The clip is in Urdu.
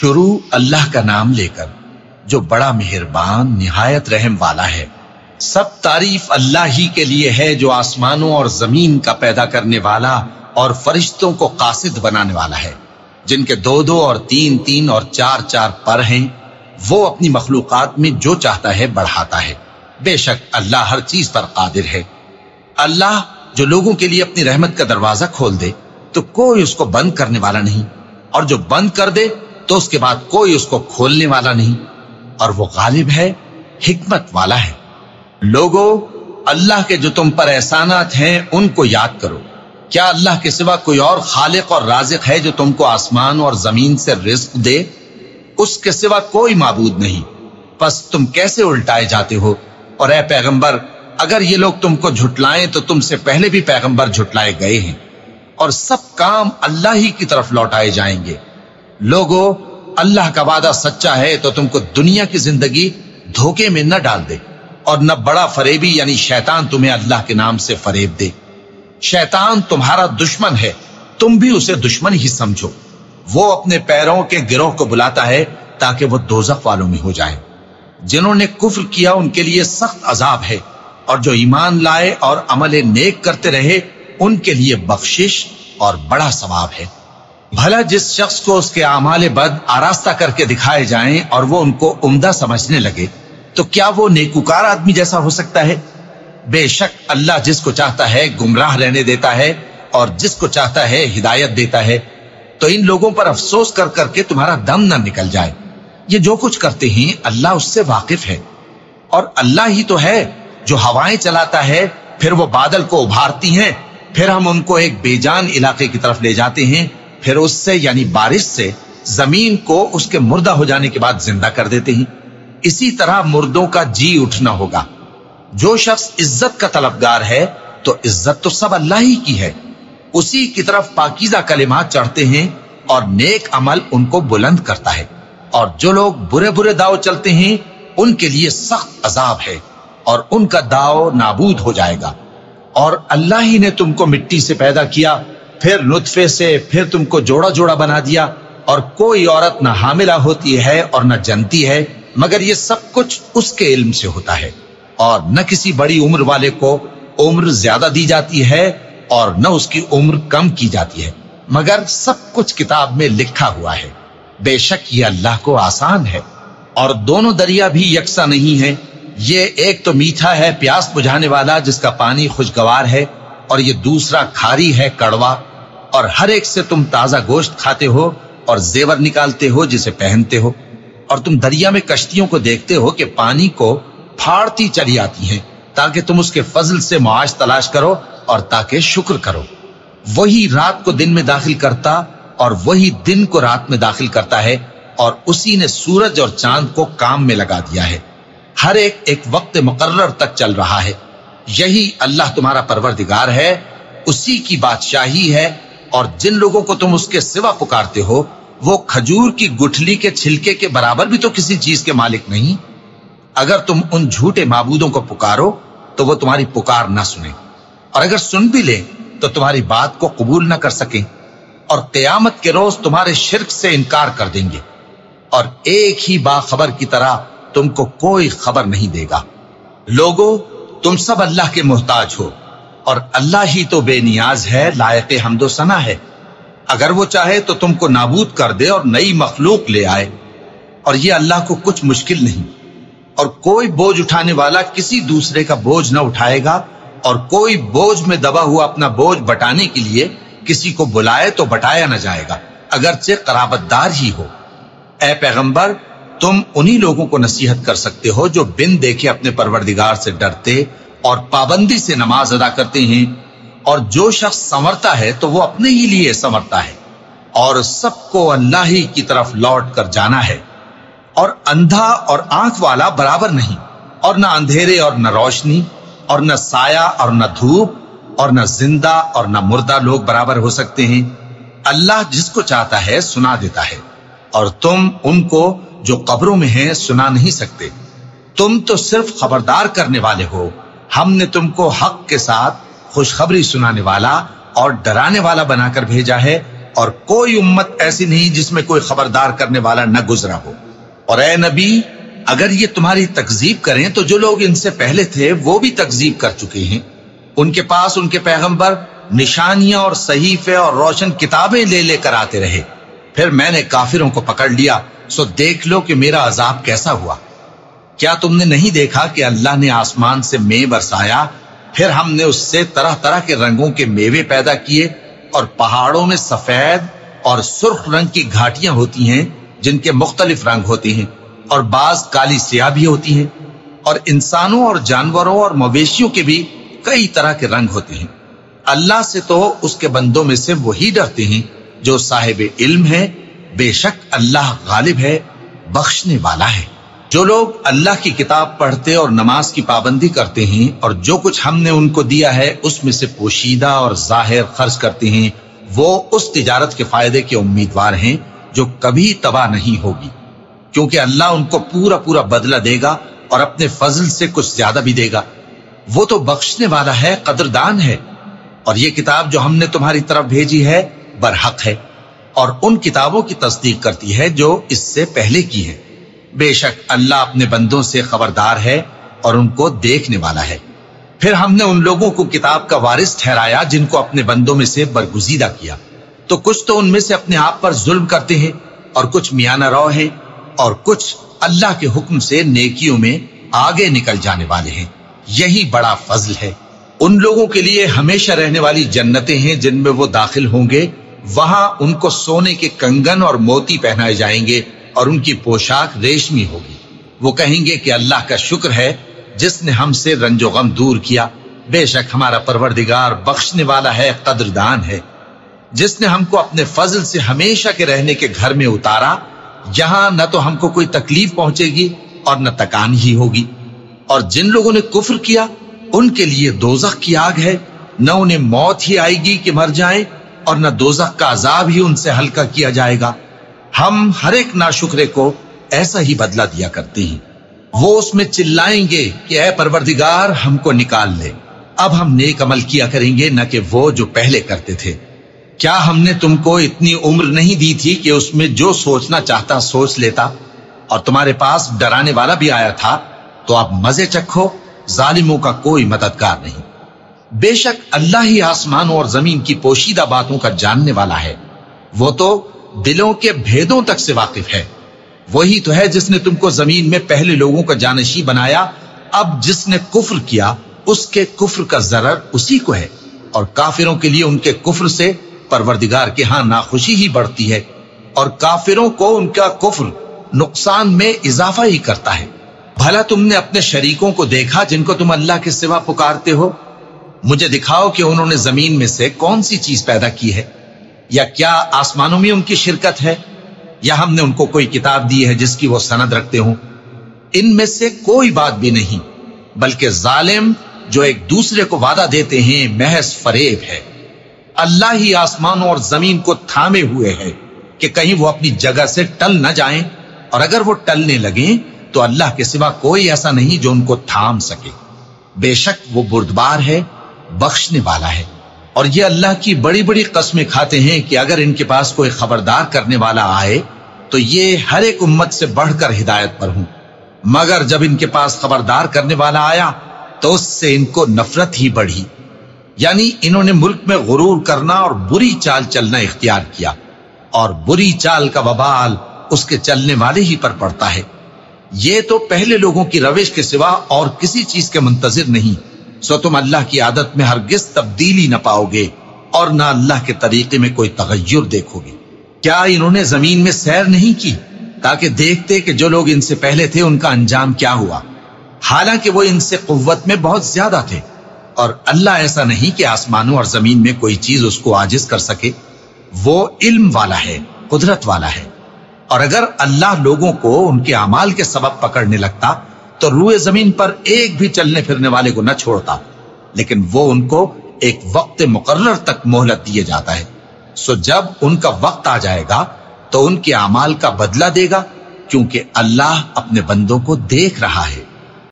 شروع اللہ کا نام لے کر، جو بڑا مہربان، نہایت رحم والا ہے۔ سب تعریف اللہ ہی کے لیے ہے جو آسمانوں اور زمین کا پیدا کرنے والا اور فرشتوں کو قاصد بنانے والا ہے۔ جن کے دو دو اور تین تین اور چار چار پر ہیں، وہ اپنی مخلوقات میں جو چاہتا ہے بڑھاتا ہے۔ بے شک اللہ ہر چیز پر قادر ہے۔ اللہ جو لوگوں کے لیے اپنی رحمت کا دروازہ کھول دے، تو کوئی اس کو بند کرنے والا نہیں۔ اور جو بند کر دے تو اس کے بعد کوئی اس کو کھولنے والا نہیں اور وہ غالب ہے، حکمت والا ہے۔ لوگوں اللہ کے جو تم پر احسانات ہیں، ان کو یاد کرو۔ کیا اللہ کے سوا کوئی اور خالق اور رازق ہے جو تم کو آسمان اور زمین سے رزق دے؟ اس کے سوا کوئی معبود نہیں۔ پس تم کیسے الٹائے جاتے ہو؟ اور اے پیغمبر، اگر یہ لوگ تم کو جھٹلائیں تو تم سے پہلے بھی پیغمبر جھٹلائے گئے ہیں۔ اور سب کام اللہ ہی کی طرف لوٹائے جائیں گے۔ لوگوں اللہ کا وعدہ سچا ہے تو تم کو دنیا کی زندگی دھوکے میں نہ ڈال دے اور نہ بڑا فریبی یعنی شیطان تمہیں اللہ کے نام سے فریب دے۔ شیطان تمہارا دشمن ہے، تم بھی اسے دشمن ہی سمجھو۔ وہ اپنے پیروں کے گروہ کو بلاتا ہے تاکہ وہ دوزخ والوں میں ہو جائے۔ جنہوں نے کفر کیا ان کے لیے سخت عذاب ہے۔ اور جو ایمان لائے اور عمل نیک کرتے رہے، ان کے لیے بخشش اور بڑا ثواب ہے۔ بھلا جس شخص کو اس کے اعمال بد آراستہ کر کے دکھائے جائیں اور وہ ان کو عمدہ سمجھنے لگے، تو کیا وہ نیکوکار آدمی جیسا ہو سکتا ہے؟ بے شک اللہ جس کو چاہتا ہے گمراہ رہنے دیتا ہے اور جس کو چاہتا ہے ہدایت دیتا ہے۔ تو ان لوگوں پر افسوس کر کر کے تمہارا دم نہ نکل جائے۔ یہ جو کچھ کرتے ہیں، اللہ اس سے واقف ہے۔ اور اللہ ہی تو ہے جو ہوائیں چلاتا ہے، پھر وہ بادل کو ابھارتی ہیں، پھر ہم ان کو ایک بے جان علاقے کی طرف لے جاتے ہیں۔ پھر اس سے یعنی بارش سے زمین کو اس کے مردہ ہو جانے کے بعد زندہ کر دیتے ہیں۔ اسی طرح مردوں کا جی اٹھنا ہوگا۔ جو شخص عزت کا طلبگار ہے، تو عزت تو سب اللہ ہی کی ہے۔ اسی کی طرف پاکیزہ کلمات چڑھتے ہیں اور نیک عمل ان کو بلند کرتا ہے۔ اور جو لوگ برے برے داؤ چلتے ہیں، ان کے لیے سخت عذاب ہے اور ان کا داؤ نابود ہو جائے گا۔ اور اللہ ہی نے تم کو مٹی سے پیدا کیا پھر نطفے سے پھر تم کو جوڑا جوڑا بنا دیا اور کوئی عورت نہ حاملہ ہوتی ہے اور نہ جنتی ہے، مگر یہ سب کچھ اس کے علم سے ہوتا ہے اور نہ کسی بڑی عمر والے کو عمر زیادہ دی جاتی ہے اور نہ اس کی عمر کم کی جاتی ہے، مگر سب کچھ کتاب میں لکھا ہوا ہے۔ بے شک یہ اللہ کو آسان ہے اور دونوں دریا بھی یکساں نہیں ہے یہ ایک تو میٹھا ہے، پیاس بجھانے والا، جس کا پانی خوشگوار ہے اور یہ دوسرا کھاری ہے، کڑوا۔ اور ہر ایک سے تم تازہ گوشت کھاتے ہو اور زیور نکالتے ہو جسے پہنتے ہو اور تم دریا میں کشتیوں کو دیکھتے ہو کہ پانی کو پھاڑتی چلی آتی ہیں تاکہ تم اس کے فضل سے معاش تلاش کرو اور تاکہ شکر کرو۔ وہی رات کو دن میں داخل کرتا اور وہی دن کو رات میں داخل کرتا ہے اور اسی نے سورج اور چاند کو کام میں لگا دیا ہے۔ ہر ایک ایک وقت مقرر تک چل رہا ہے۔ یہی اللہ تمہارا پروردگار ہے۔ اسی کی بادشاہی ہے۔ اور جن لوگوں کو تم اس کے سوا پکارتے ہو، وہ کھجور کی گٹھلی کے چھلکے کے برابر بھی تو کسی چیز کے مالک نہیں۔ اگر تم ان جھوٹے معبودوں کو پکارو، تو وہ تمہاری پکار نہ سنیں۔ اور اگر سن بھی لیں تو تمہاری بات کو قبول نہ کر سکیں۔ اور قیامت کے روز تمہارے شرک سے انکار کر دیں گے۔ اور ایک ہی باخبر کی طرح تم کو کوئی خبر نہیں دے گا۔ لوگوں تم سب اللہ کے محتاج ہو۔ اور اللہ ہی تو بے نیاز ہے، لائق حمد و ثنا ہے۔ اگر وہ چاہے تو تم کو نابود کر دے اور نئی مخلوق لے آئے۔ اور یہ اللہ کو کچھ مشکل نہیں۔ اور کوئی بوجھ اٹھانے والا کسی دوسرے کا بوجھ نہ اٹھائے گا۔ اور کوئی بوجھ میں دبا ہوا اپنا بوجھ بٹانے کے لیے کسی کو بلائے تو بٹایا نہ جائے گا۔ اگرچہ قرابت دار ہی ہو۔ اے پیغمبر، تم انہی لوگوں کو نصیحت کر سکتے ہو جو بن دیکھے اپنے پروردگار سے ڈرتے اور پابندی سے نماز ادا کرتے ہیں اور جو شخص سنورتا ہے تو وہ اپنے ہی لیے سنورتا ہے اور سب کو اللہ ہی کی طرف لوٹ کر جانا ہے اور اندھا اور آنکھ والا برابر نہیں اور نہ اندھیرے اور نہ روشنی اور نہ سایہ اور نہ دھوپ اور نہ زندہ اور نہ مردہ لوگ برابر ہو سکتے ہیں۔ اللہ جس کو چاہتا ہے سنا دیتا ہے اور تم ان کو جو قبروں میں ہیں سنا نہیں سکتے۔ تم تو صرف خبردار کرنے والے ہو۔ ہم نے تم کو حق کے ساتھ خوشخبری سنانے والا اور ڈرانے والا بنا کر بھیجا ہے اور کوئی امت ایسی نہیں جس میں کوئی خبردار کرنے والا نہ گزرا ہو۔ اور اے نبی، اگر یہ تمہاری تکزیب کریں تو جو لوگ ان سے پہلے تھے وہ بھی تکزیب کر چکے ہیں۔ ان کے پاس ان کے پیغمبر نشانیاں اور صحیفے اور روشن کتابیں لے لے کر آتے رہے۔ پھر میں نے کافروں کو پکڑ لیا۔ سو دیکھ لو کہ میرا عذاب کیسا ہوا۔ کیا تم نے نہیں دیکھا کہ اللہ نے آسمان سے میں برسایا؟ پھر ہم نے اس سے طرح طرح کے رنگوں کے میوے پیدا کیے اور پہاڑوں میں سفید اور سرخ رنگ کی گھاٹیاں ہوتی ہیں جن کے مختلف رنگ ہوتے ہیں اور بعض کالی سیاہ بھی ہوتی ہیں اور انسانوں اور جانوروں اور مویشیوں کے بھی کئی طرح کے رنگ ہوتے ہیں۔ اللہ سے تو اس کے بندوں میں سے وہی ڈرتے ہیں جو صاحب علم ہے بے شک اللہ غالب ہے، بخشنے والا ہے۔ جو لوگ اللہ کی کتاب پڑھتے اور نماز کی پابندی کرتے ہیں اور جو کچھ ہم نے ان کو دیا ہے، اس میں سے پوشیدہ اور ظاہر خرچ کرتے ہیں، وہ اس تجارت کے فائدے کے امیدوار ہیں جو کبھی تباہ نہیں ہوگی۔ کیونکہ اللہ ان کو پورا پورا بدلہ دے گا اور اپنے فضل سے کچھ زیادہ بھی دے گا۔ وہ تو بخشنے والا ہے، قدردان ہے۔ اور یہ کتاب جو ہم نے تمہاری طرف بھیجی ہے، برحق ہے۔ اور ان کتابوں کی تصدیق کرتی ہے جو اس سے پہلے کی ہے۔ بے شک اللہ اپنے بندوں سے خبردار ہے اور ان کو دیکھنے والا ہے۔ پھر ہم نے ان لوگوں کو کتاب کا وارث ٹھہرایا جن کو اپنے بندوں میں سے برگزیدہ کیا۔ تو کچھ تو ان میں سے اپنے آپ پر ظلم کرتے ہیں اور کچھ میانہ رو ہیں اور کچھ اللہ کے حکم سے نیکیوں میں آگے نکل جانے والے ہیں۔ یہی بڑا فضل ہے۔ ان لوگوں کے لیے ہمیشہ رہنے والی جنتیں ہیں جن میں وہ داخل ہوں گے۔ وہاں ان کو سونے کے کنگن اور موتی پہنائے جائیں گے۔ اور ان کی پوشاک ریشمی ہوگی۔ وہ کہیں گے کہ اللہ کا شکر ہے، جس نے ہم سے رنج و غم دور کیا۔ بے شک ہمارا پروردگار بخشنے والا ہے، قدردان ہے۔ جس نے ہم کو اپنے فضل سے ہمیشہ کے رہنے کے گھر میں اتارا، یہاں نہ تو ہم کو کوئی تکلیف پہنچے گی اور نہ تکان ہی ہوگی۔ اور جن لوگوں نے کفر کیا، ان کے لیے دوزخ کی آگ ہے۔ نہ انہیں موت ہی آئے گی کہ مر جائیں، اور نہ دوزخ کا عذاب ہی ان سے ہلکا کیا جائے گا۔ ہم ہر ایک ناشکرے کو ایسا ہی بدلہ دیا کرتے ہیں۔ وہ اس میں چلائیں گے کہ اے پروردگار، ہم کو نکال لے۔ اب ہم نیک عمل کیا کریں گے، نہ کہ وہ جو پہلے کرتے تھے۔ کیا ہم نے تم کو اتنی عمر نہیں دی تھی کہ اس میں جو سوچنا چاہتا سوچ لیتا؟ اور تمہارے پاس ڈرانے والا بھی آیا تھا، تو اب مزے چکھو، ظالموں کا کوئی مددگار نہیں۔ بے شک اللہ ہی آسمانوں اور زمین کی پوشیدہ باتوں کا جاننے والا ہے۔ وہ تو دلوں کے بھیدوں تک سے واقف ہے۔ وہی تو ہے جس نے تم کو زمین میں پہلے لوگوں کا جانشی بنایا، اب جس نے کفر کیا، اس کے کفر کا ضرر اسی کو ہے۔ اور کافروں کے لیے ان کے کفر سے پروردگار کے ہاں ناخوشی ہی بڑھتی ہے۔ اور کافروں کو ان کا کفر نقصان میں اضافہ ہی کرتا ہے۔ بھلا تم نے اپنے شریکوں کو دیکھا جن کو تم اللہ کے سوا پکارتے ہو؟ مجھے دکھاؤ کہ انہوں نے زمین میں سے کون سی چیز پیدا کی ہے۔ یا کیا آسمانوں میں ان کی شرکت ہے؟ یا ہم نے ان کو کوئی کتاب دی ہے جس کی وہ سند رکھتے ہوں؟ ان میں سے کوئی بات بھی نہیں، بلکہ ظالم جو ایک دوسرے کو وعدہ دیتے ہیں، محض فریب ہے۔ اللہ ہی آسمانوں اور زمین کو تھامے ہوئے ہے کہ کہیں وہ اپنی جگہ سے ٹل نہ جائیں۔ اور اگر وہ ٹلنے لگیں، تو اللہ کے سوا کوئی ایسا نہیں جو ان کو تھام سکے۔ بے شک وہ بردبار ہے، بخشنے والا ہے۔ اور یہ اللہ کی بڑی بڑی قسمیں کھاتے ہیں کہ اگر ان کے پاس کوئی خبردار کرنے والا آئے تو یہ ہر ایک امت سے بڑھ کر ہدایت پر ہوں۔ مگر جب ان کے پاس خبردار کرنے والا آیا تو اس سے ان کو نفرت ہی بڑھی۔ یعنی انہوں نے ملک میں غرور کرنا اور بری چال چلنا اختیار کیا۔ اور بری چال کا وبال اس کے چلنے والے ہی پر پڑتا ہے۔ یہ تو پہلے لوگوں کی روش کے سوا اور کسی چیز کے منتظر نہیں۔ سو تم اللہ کی عادت میں ہرگز تبدیلی نہ پاؤ گے اور نہ اللہ کے طریقے میں کوئی تغیر دیکھو گے۔ کیا انہوں نے زمین میں سیر نہیں کی؟ تاکہ دیکھتے کہ جو لوگ ان سے پہلے تھے، ان کا انجام کیا ہوا۔ حالانکہ وہ ان سے قوت میں بہت زیادہ تھے۔ اور اللہ ایسا نہیں کہ آسمانوں اور زمین میں کوئی چیز اس کو آجز کر سکے۔ وہ علم والا ہے، قدرت والا ہے۔ اور اگر اللہ لوگوں کو ان کے اعمال کے سبب پکڑنے لگتا تو روئے زمین پر ایک بھی چلنے پھرنے والے کو نہ چھوڑتا۔ لیکن وہ ان کو ایک وقت مقرر تک مہلت دیے جاتا ہے۔ سو جب ان کا وقت آ جائے گا، تو ان کے اعمال کا بدلہ دے گا، کیونکہ اللہ اپنے بندوں کو دیکھ رہا ہے۔